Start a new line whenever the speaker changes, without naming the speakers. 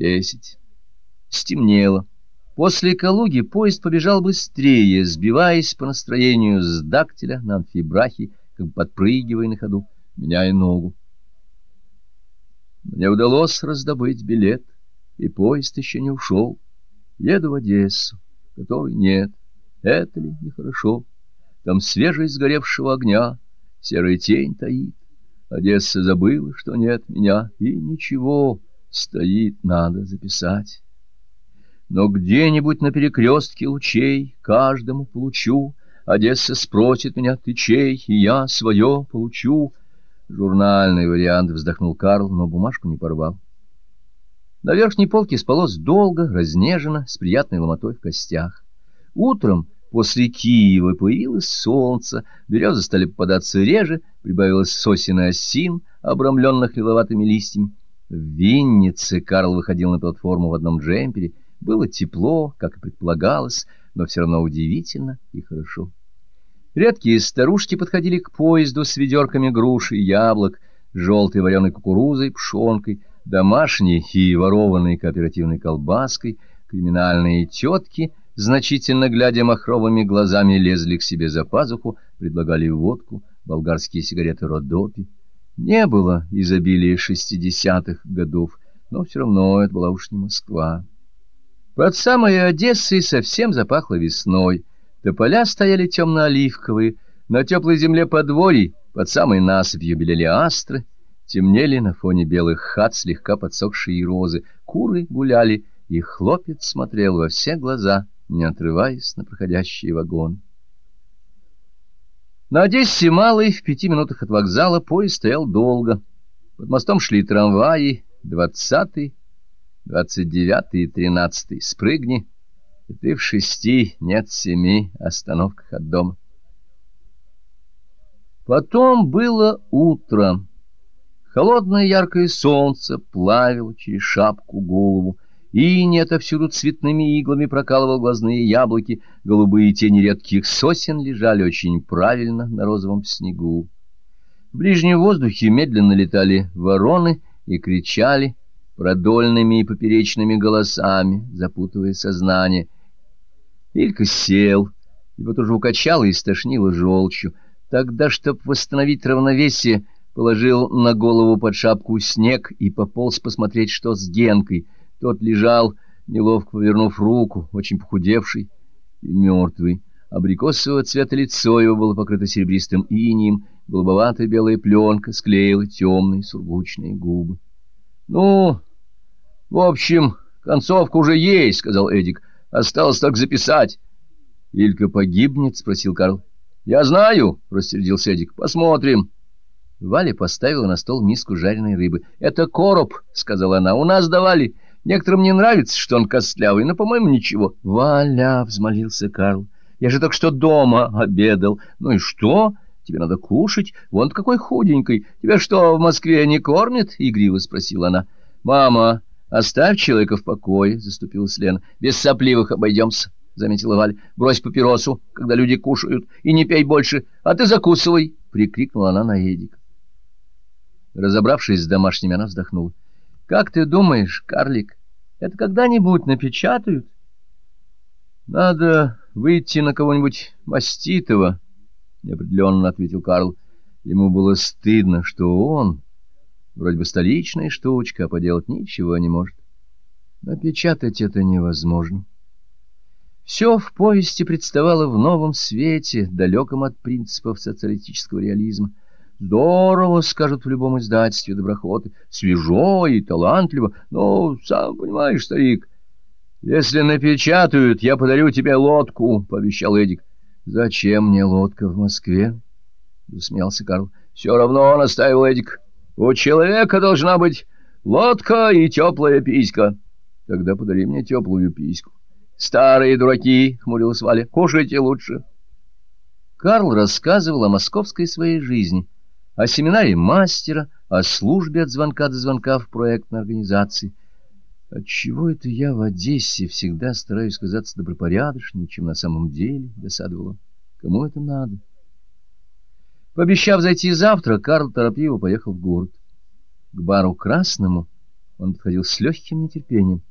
Десять. Стемнело. После Калуги поезд побежал быстрее, сбиваясь по настроению с дактиля на амфибрахе, как подпрыгивая на ходу, меняя ногу. Мне удалось раздобыть билет, и поезд еще не ушел. Еду в Одессу, которой нет. Это ли нехорошо? Там свежесть сгоревшего огня, серая тень таит. Одесса забыла, что нет меня, и ничего, стоит, надо записать. Но где-нибудь на перекрестке лучей каждому получу, Одесса спросит меня, ты чей, и я свое получу. Журнальный вариант вздохнул Карл, но бумажку не порвал. На верхней полке спалось долго, разнежено, с приятной ломотой в костях. Утром после Киева появилось солнце, березы стали попадаться реже, прибавилось сосен и осин, обрамленных лиловатыми листьями. В Виннице Карл выходил на платформу в одном джемпере. Было тепло, как и предполагалось, но все равно удивительно и хорошо. Редкие старушки подходили к поезду с ведерками груш и яблок, желтой вареной кукурузой, пшенкой, домашней и ворованной кооперативной колбаской, криминальные тетки, значительно глядя махровыми глазами, лезли к себе за пазуху, предлагали водку, болгарские сигареты Родопи. Не было изобилия шестидесятых годов, но все равно это была уж не Москва. Под самой Одессой совсем запахло весной. Тополя стояли темно-оливковые, на теплой земле подворий, под самой насыпью белели астры, темнели на фоне белых хат слегка подсохшие розы, куры гуляли, и хлопец смотрел во все глаза, не отрываясь на проходящие вагоны. На Одессе Малой в пяти минутах от вокзала поезд стоял долго. Под мостом шли трамваи, двадцатый, двадцать девятый и тринадцатый. Спрыгни, и ты в шести, нет семи остановках от дома. Потом было утро. Холодное яркое солнце плавило через шапку голову, и не отовсюду цветными иглами прокалывал глазные яблоки, голубые тени редких сосен лежали очень правильно на розовом снегу. В ближнем воздухе медленно летали вороны и кричали продольными и поперечными голосами, запутывая сознание. Илька сел, его тоже укачало и стошнило желчью. Тогда, чтобы восстановить равновесие, положил на голову под шапку снег и пополз посмотреть, что с Генкой. Тот лежал, неловко повернув руку, очень похудевший и мертвый. Абрикосового цвета лицо его было покрыто серебристым инием, голубоватая белая пленка склеила темные сургучные губы. — Ну, в общем, концовка уже есть, — сказал Эдик. — Осталось так записать. — Илька погибнет? — спросил Карл. — Я знаю, — рассердился Эдик. — Посмотрим. Валя поставила на стол миску жареной рыбы. — Это короб, — сказала она. — У нас давали. Некоторым не нравится, что он костлявый, но, по-моему, ничего. — Валя, — взмолился Карл. — Я же только что дома обедал. Ну и что? Тебе надо кушать. Вон какой худенький. Тебя что, в Москве не кормят? — игриво спросила она. — Мама, оставь человека в покое, — заступилась Лена. — Без сопливых обойдемся. — заметила Валь. — Брось папиросу, когда люди кушают, и не пей больше, а ты закусывай! — прикрикнула она на Эдика. Разобравшись с домашними, она вздохнула. — Как ты думаешь, карлик, это когда-нибудь напечатают? — Надо выйти на кого-нибудь маститого, — неопределенно ответил Карл. Ему было стыдно, что он, вроде бы столичная штучка, а поделать ничего не может. Напечатать это невозможно. Все в повести представало в новом свете, далеком от принципов социалистического реализма. Здорово, скажут в любом издательстве доброхоты, свежо и талантливо, но, сам понимаешь, старик, если напечатают, я подарю тебе лодку, — пообещал Эдик. — Зачем мне лодка в Москве? — засмеялся Карл. — Все равно, — настаивал Эдик, — у человека должна быть лодка и теплая писька. — Тогда подари мне теплую письку. — Старые дураки, — хмурилась Валя, — кушайте лучше. Карл рассказывал о московской своей жизни — о семинаре мастера, о службе от звонка до звонка в проектной организации. Отчего это я в Одессе всегда стараюсь казаться добропорядочнее, чем на самом деле, — досадовала. Кому это надо? Пообещав зайти завтра, Карл торопливо поехал в город. К бару Красному Он подходил с легким нетерпением,